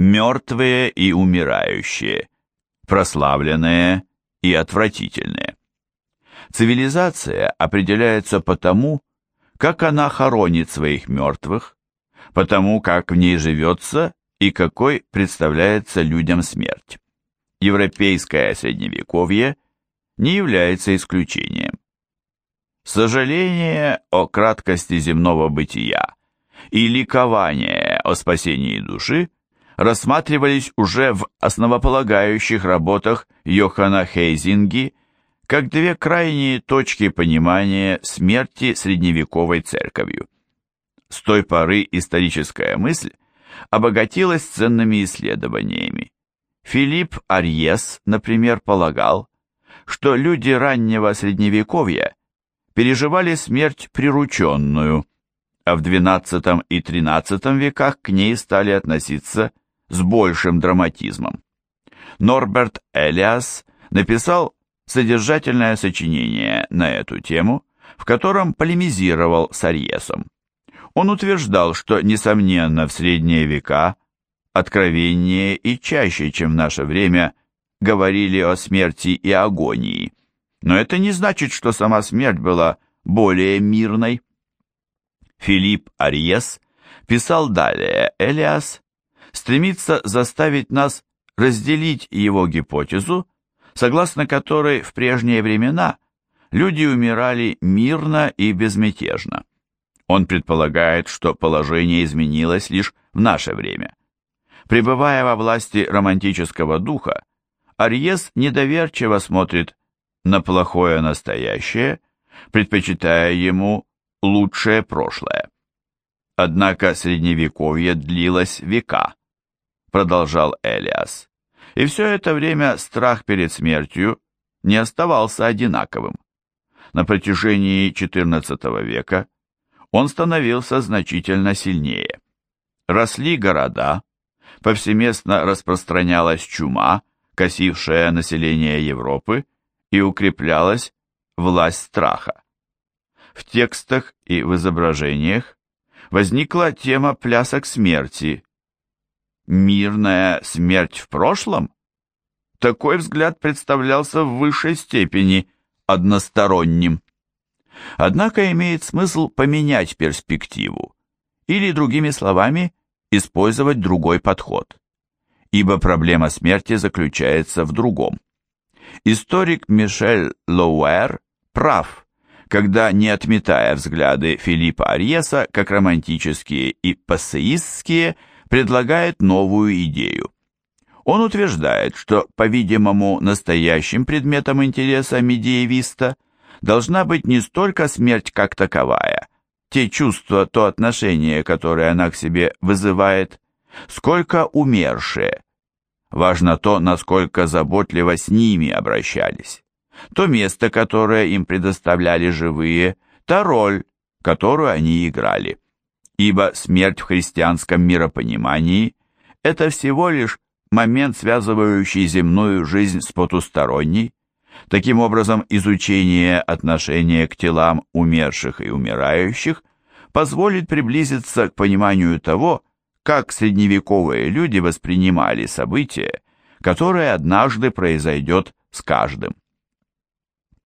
Мертвые и умирающие, прославленные и отвратительные. Цивилизация определяется по тому, как она хоронит своих мертвых, потому как в ней живется и какой представляется людям смерть. Европейское средневековье не является исключением. Сожаление о краткости земного бытия и ликование о спасении души рассматривались уже в основополагающих работах Йохана Хейзинги как две крайние точки понимания смерти средневековой церковью. С той поры историческая мысль обогатилась ценными исследованиями. Филипп Арьес, например, полагал, что люди раннего средневековья переживали смерть прирученную, а в XII и XIII веках к ней стали относиться с большим драматизмом. Норберт Элиас написал содержательное сочинение на эту тему, в котором полемизировал с Арьесом. Он утверждал, что, несомненно, в средние века откровеннее и чаще, чем в наше время, говорили о смерти и агонии. Но это не значит, что сама смерть была более мирной. Филипп Арьес писал далее, Элиас стремится заставить нас разделить его гипотезу, согласно которой в прежние времена люди умирали мирно и безмятежно. Он предполагает, что положение изменилось лишь в наше время. Пребывая во власти романтического духа, Арьес недоверчиво смотрит на плохое настоящее, предпочитая ему лучшее прошлое. Однако средневековье длилось века, продолжал Элиас. И все это время страх перед смертью не оставался одинаковым. На протяжении XIV века он становился значительно сильнее. Росли города, повсеместно распространялась чума, косившая население Европы, и укреплялась власть страха. В текстах и в изображениях возникла тема плясок смерти, Мирная смерть в прошлом? Такой взгляд представлялся в высшей степени односторонним. Однако имеет смысл поменять перспективу, или, другими словами, использовать другой подход. Ибо проблема смерти заключается в другом. Историк Мишель Лоуэр прав, когда, не отметая взгляды Филиппа Арьеса как романтические и пассеистские, предлагает новую идею. Он утверждает, что, по-видимому, настоящим предметом интереса медиевиста должна быть не столько смерть как таковая, те чувства, то отношение, которое она к себе вызывает, сколько умершие. Важно то, насколько заботливо с ними обращались. То место, которое им предоставляли живые, та роль, которую они играли ибо смерть в христианском миропонимании – это всего лишь момент, связывающий земную жизнь с потусторонней. Таким образом, изучение отношения к телам умерших и умирающих позволит приблизиться к пониманию того, как средневековые люди воспринимали событие, которое однажды произойдет с каждым.